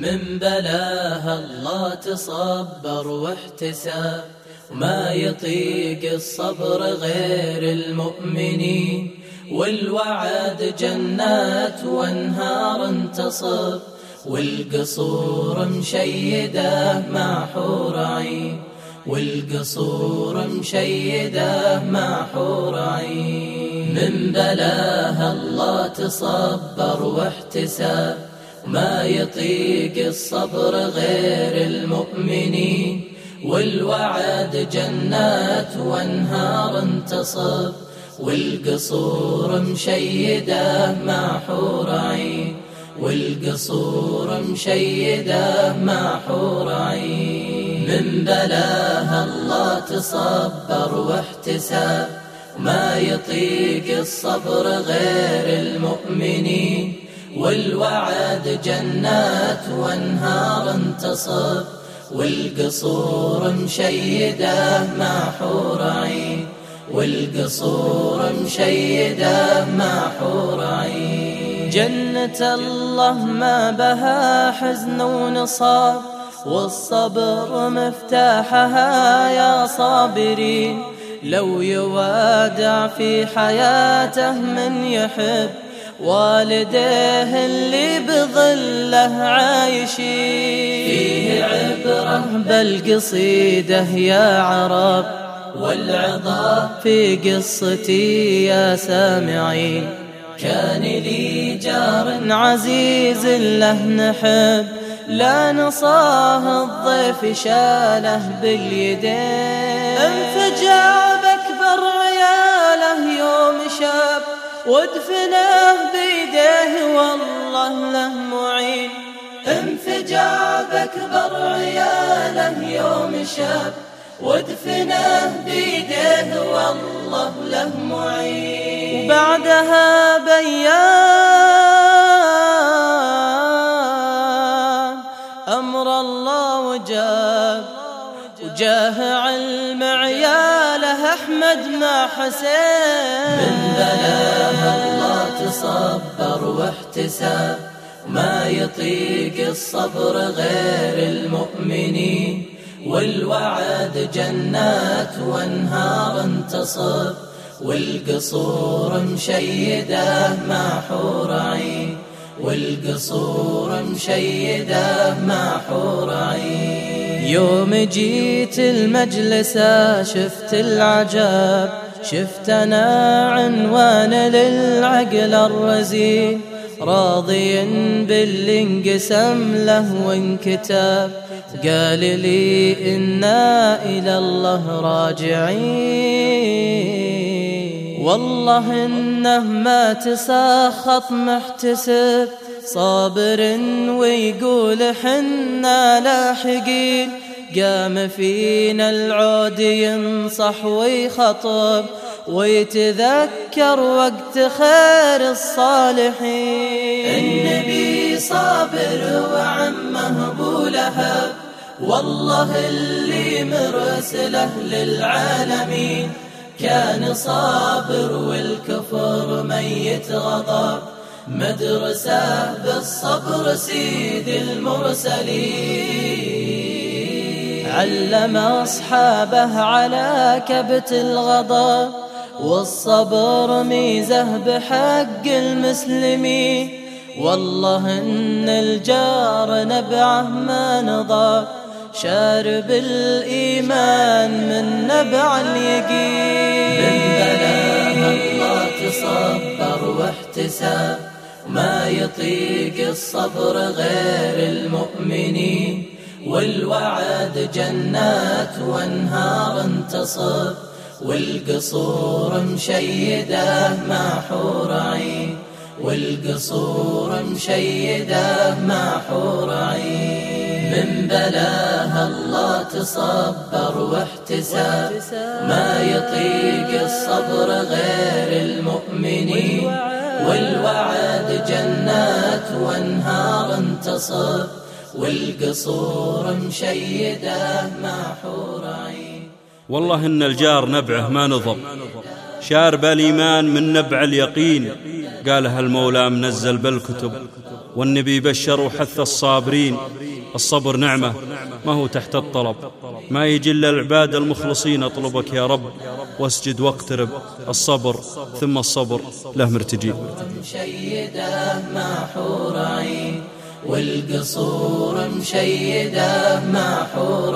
من بلاها الله تصبر واحتساب وما يطيق الصبر غير المؤمنين. والوعد جنات وانهار انتصب والقصور مشيدة مع حور عين. والقصور مشيدة مع حور عين. من بلاها الله تصبر واحتساب ما يطيق الصبر غير المؤمنين والوعد جنات وانهار انتصب والقصور مشيدة مع حور عين والقصور مشيدة مع حور عين. من بلاها الله تصبر واحتساب ما يطيق الصبر غير المؤمنين والوعد جنات وانهار انتصب والقصور مشيدة مع حور عين والقصور مشيدة مع حور عين. جنة الله ما بها حزن ونصاب والصبر مفتاحها يا صابرين. لو يوادع في حياته من يحب والديه اللي بظله عايشين. فيه عبرة بالقصيدة يا عرب والعظة في قصتي يا سامعين. كان لي جار عزيز له نحب لا نصاه الضيف شاله باليدين. انفجع شاب وادفنه بيديه والله له معين. انفجع بأكبر عياله يوم شاب. وادفنه بيديه والله له معين. وبعدها بيام أمر الله وجاب. وجاه علم عياله أحمد مع حسين. الله تصبر واحتساب ما يطيق الصبر غير المؤمنين. والوعد جنات وانهار انتصب والقصور مشيدة مع حور عين. والقصور مشيدة مع حور عين. يوم جيت المجلسة شفت العجاب شفت أنا عنوان للعقل الرزين راضي باللي انقسم له وانكتاب. قال لي إنا إلى الله راجعين. والله إنه ما تساخط محتسب صابر ويقول حنا لاحقين. قام فينا العود ينصح ويخطب ويتذكر وقت خير الصالحين. النبي صابر وعمه أبو لهب والله اللي مرسله للعالمين. كان صابر والكفر ميت غضب مدرسة بالصبر سيد المرسلين. علم أصحابه على كبت الغضب والصبر ميزه بحق المسلمين والله إن الجار نبعه ما نضى شارب الإيمان من نبع اليقين من بلاها الله تصبر واحتساب ما يطيق الصبر غير المؤمنين. والوعد جنات وانهار انتصب والقصور مشيدة مع حور عين والقصور مشيدة مع حور عين من بلاها الله تصبر واحتساب ما يطيق الصبر غير المؤمنين والوعد جنات وانهار انتصب والقصور مشيدة مع حور عين والله إن الجار نبعه ما نضب شارب الإيمان من نبع اليقين. قالها المولى منزل بالكتب. والنبي بشر وحث الصابرين. الصبر نعمة. ما هو تحت الطلب. ما يجي إلا العباد المخلصين. أطلبك يا رب. واسجد واقترب. الصبر. ثم الصبر. له مرتجين. والقصور مشيدة مع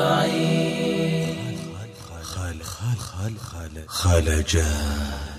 عين خال خال خال خال خالجان